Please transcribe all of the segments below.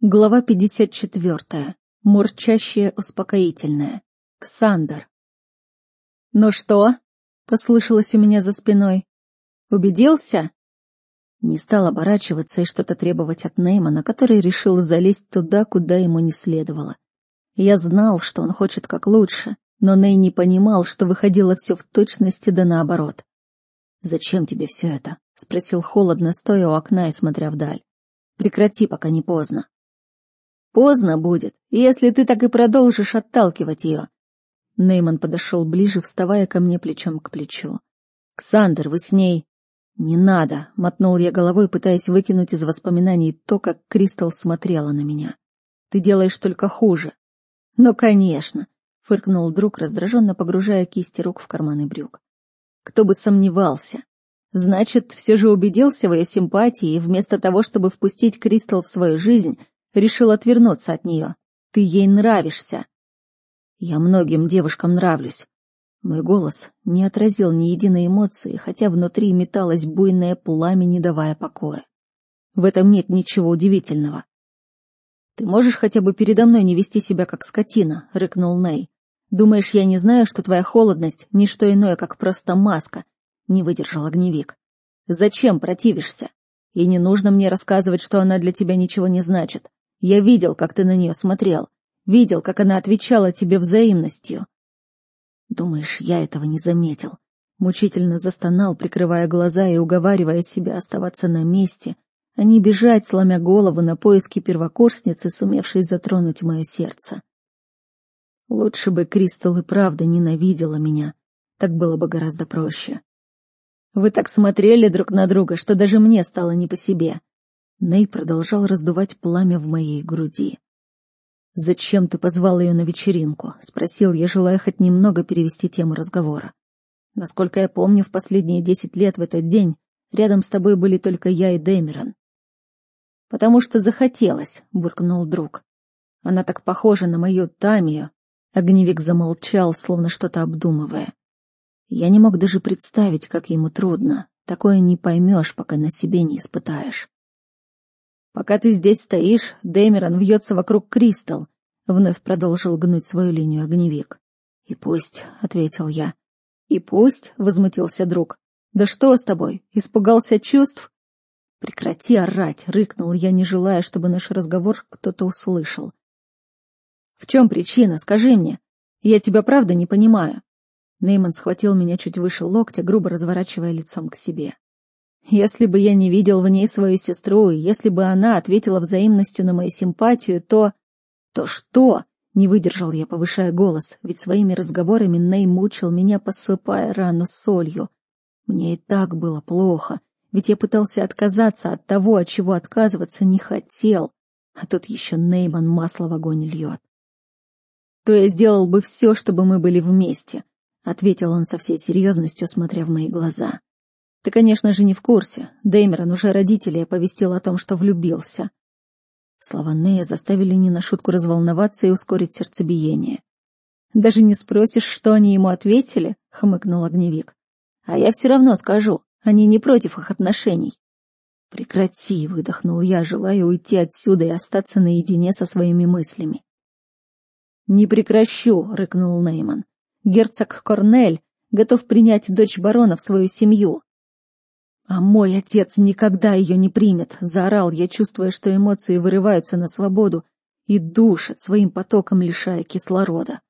Глава 54. Мурчащее успокоительное. Ксандр. «Ну что?» — послышалось у меня за спиной. «Убедился?» Не стал оборачиваться и что-то требовать от Неймана, который решил залезть туда, куда ему не следовало. Я знал, что он хочет как лучше, но Ней не понимал, что выходило все в точности да наоборот. «Зачем тебе все это?» — спросил холодно, стоя у окна и смотря вдаль. «Прекрати, пока не поздно». Поздно будет, если ты так и продолжишь отталкивать ее. Нейман подошел ближе, вставая ко мне плечом к плечу. «Ксандр, вы с ней...» «Не надо», — мотнул я головой, пытаясь выкинуть из воспоминаний то, как Кристал смотрела на меня. «Ты делаешь только хуже». «Ну, конечно», — фыркнул друг, раздраженно погружая кисти рук в карманы брюк. «Кто бы сомневался. Значит, все же убедился в ее симпатии, и вместо того, чтобы впустить Кристал в свою жизнь, решил отвернуться от нее. Ты ей нравишься. Я многим девушкам нравлюсь. Мой голос не отразил ни единой эмоции, хотя внутри металось буйное пламя, не давая покоя. В этом нет ничего удивительного. «Ты можешь хотя бы передо мной не вести себя как скотина?» — рыкнул Ней. «Думаешь, я не знаю, что твоя холодность — не что иное, как просто маска?» — не выдержал огневик. «Зачем противишься? И не нужно мне рассказывать, что она для тебя ничего не значит. Я видел, как ты на нее смотрел. Видел, как она отвечала тебе взаимностью. Думаешь, я этого не заметил? Мучительно застонал, прикрывая глаза и уговаривая себя оставаться на месте, а не бежать, сломя голову на поиски первокурсницы, сумевшей затронуть мое сердце. Лучше бы Кристал и правда ненавидела меня. Так было бы гораздо проще. Вы так смотрели друг на друга, что даже мне стало не по себе. Ней продолжал раздувать пламя в моей груди. «Зачем ты позвал ее на вечеринку?» — спросил я, желая хоть немного перевести тему разговора. «Насколько я помню, в последние десять лет в этот день рядом с тобой были только я и Дэмерон». «Потому что захотелось», — буркнул друг. «Она так похожа на мою Тамию». Огневик замолчал, словно что-то обдумывая. Я не мог даже представить, как ему трудно. Такое не поймешь, пока на себе не испытаешь. Пока ты здесь стоишь, Дэмерон вьется вокруг Кристал, — вновь продолжил гнуть свою линию огневик. — И пусть, — ответил я. — И пусть, — возмутился друг. — Да что с тобой, испугался чувств? — Прекрати орать, — рыкнул я, не желая, чтобы наш разговор кто-то услышал. — В чем причина, скажи мне? Я тебя правда не понимаю. Нейман схватил меня чуть выше локтя, грубо разворачивая лицом к себе. Если бы я не видел в ней свою сестру, и если бы она ответила взаимностью на мою симпатию, то... То что? Не выдержал я, повышая голос, ведь своими разговорами Ней мучил меня, посыпая рану солью. Мне и так было плохо, ведь я пытался отказаться от того, от чего отказываться не хотел, а тут еще Нейман масло в огонь льет. То я сделал бы все, чтобы мы были вместе, — ответил он со всей серьезностью, смотря в мои глаза. Ты, конечно же, не в курсе. Деймерон уже родителей оповестил о том, что влюбился. Слова Нея заставили не на шутку разволноваться и ускорить сердцебиение. «Даже не спросишь, что они ему ответили?» — хмыкнул огневик. «А я все равно скажу. Они не против их отношений». «Прекрати!» — выдохнул я, желая уйти отсюда и остаться наедине со своими мыслями. «Не прекращу!» — рыкнул Нейман. «Герцог Корнель готов принять дочь барона в свою семью. «А мой отец никогда ее не примет!» — заорал я, чувствуя, что эмоции вырываются на свободу и душат своим потоком, лишая кислорода.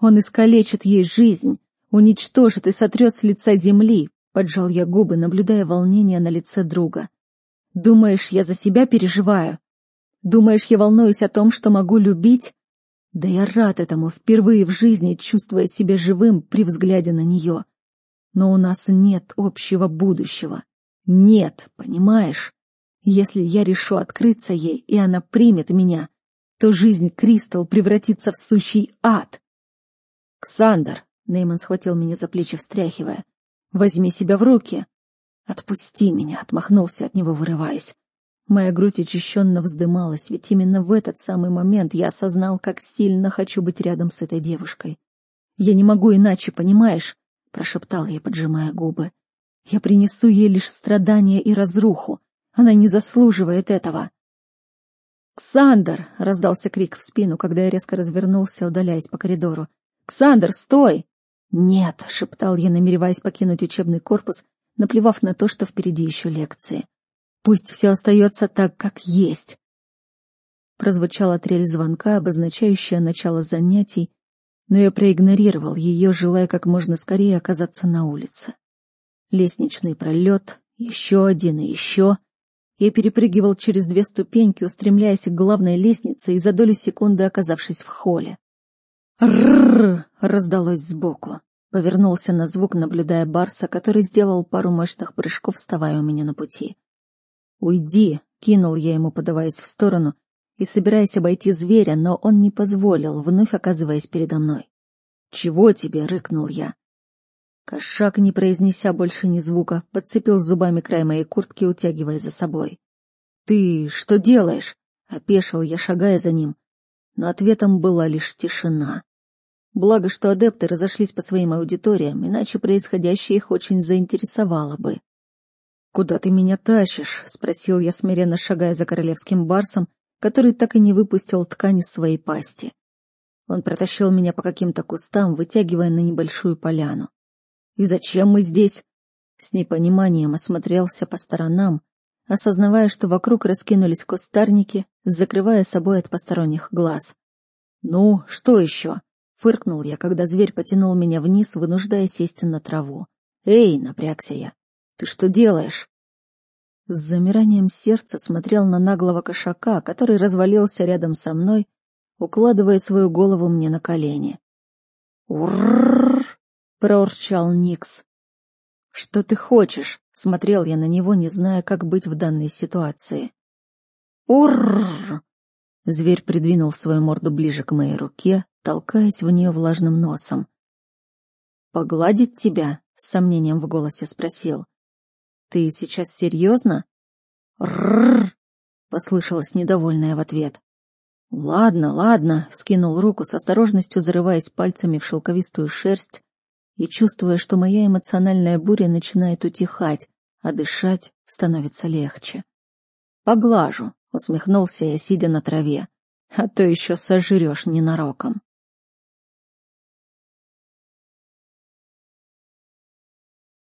«Он искалечит ей жизнь, уничтожит и сотрет с лица земли!» — поджал я губы, наблюдая волнение на лице друга. «Думаешь, я за себя переживаю? Думаешь, я волнуюсь о том, что могу любить? Да я рад этому, впервые в жизни чувствуя себя живым при взгляде на нее. Но у нас нет общего будущего. Нет, понимаешь? Если я решу открыться ей, и она примет меня, то жизнь Кристал превратится в сущий ад. «Ксандр!» — Нейман схватил меня за плечи, встряхивая. «Возьми себя в руки!» «Отпусти меня!» — отмахнулся от него, вырываясь. Моя грудь очищенно вздымалась, ведь именно в этот самый момент я осознал, как сильно хочу быть рядом с этой девушкой. «Я не могу иначе, понимаешь?» — прошептал я, поджимая губы. Я принесу ей лишь страдания и разруху. Она не заслуживает этого. «Ксандр!» — раздался крик в спину, когда я резко развернулся, удаляясь по коридору. «Ксандр, стой!» «Нет!» — шептал я, намереваясь покинуть учебный корпус, наплевав на то, что впереди еще лекции. «Пусть все остается так, как есть!» Прозвучала трель звонка, обозначающая начало занятий, но я проигнорировал ее, желая как можно скорее оказаться на улице. Лестничный пролет, еще один и еще. Я перепрыгивал через две ступеньки, устремляясь к главной лестнице и за долю секунды оказавшись в холле. «Ррррр!» — раздалось сбоку. Повернулся на звук, наблюдая Барса, который сделал пару мощных прыжков, вставая у меня на пути. «Уйди!» — кинул я ему, подаваясь в сторону и собираясь обойти зверя, но он не позволил, вновь оказываясь передо мной. «Чего тебе?» — рыкнул я. Кошак, не произнеся больше ни звука, подцепил зубами край моей куртки, утягивая за собой. «Ты что делаешь?» — опешил я, шагая за ним. Но ответом была лишь тишина. Благо, что адепты разошлись по своим аудиториям, иначе происходящее их очень заинтересовало бы. «Куда ты меня тащишь?» — спросил я, смиренно шагая за королевским барсом, который так и не выпустил ткань из своей пасти. Он протащил меня по каким-то кустам, вытягивая на небольшую поляну. И зачем мы здесь? С непониманием осмотрелся по сторонам, осознавая, что вокруг раскинулись кустарники, закрывая собой от посторонних глаз. «Ну, что еще?» — фыркнул я, когда зверь потянул меня вниз, вынуждая сесть на траву. «Эй!» — напрягся я. «Ты что делаешь?» С замиранием сердца смотрел на наглого кошака, который развалился рядом со мной, укладывая свою голову мне на колени. «Уррррр!» — проурчал Никс. «Что ты хочешь?» — смотрел я на него, не зная, как быть в данной ситуации. «Урррр!» Зверь придвинул свою морду ближе к моей руке, толкаясь в нее влажным носом. «Погладить тебя?» — с сомнением в голосе спросил. «Ты сейчас серьезно?» «Рррр!» — послышалось недовольное в ответ. «Ладно, ладно», — вскинул руку с осторожностью, зарываясь пальцами в шелковистую шерсть, и чувствуя, что моя эмоциональная буря начинает утихать, а дышать становится легче. «Поглажу», — усмехнулся я, сидя на траве, — «а то еще сожрешь ненароком».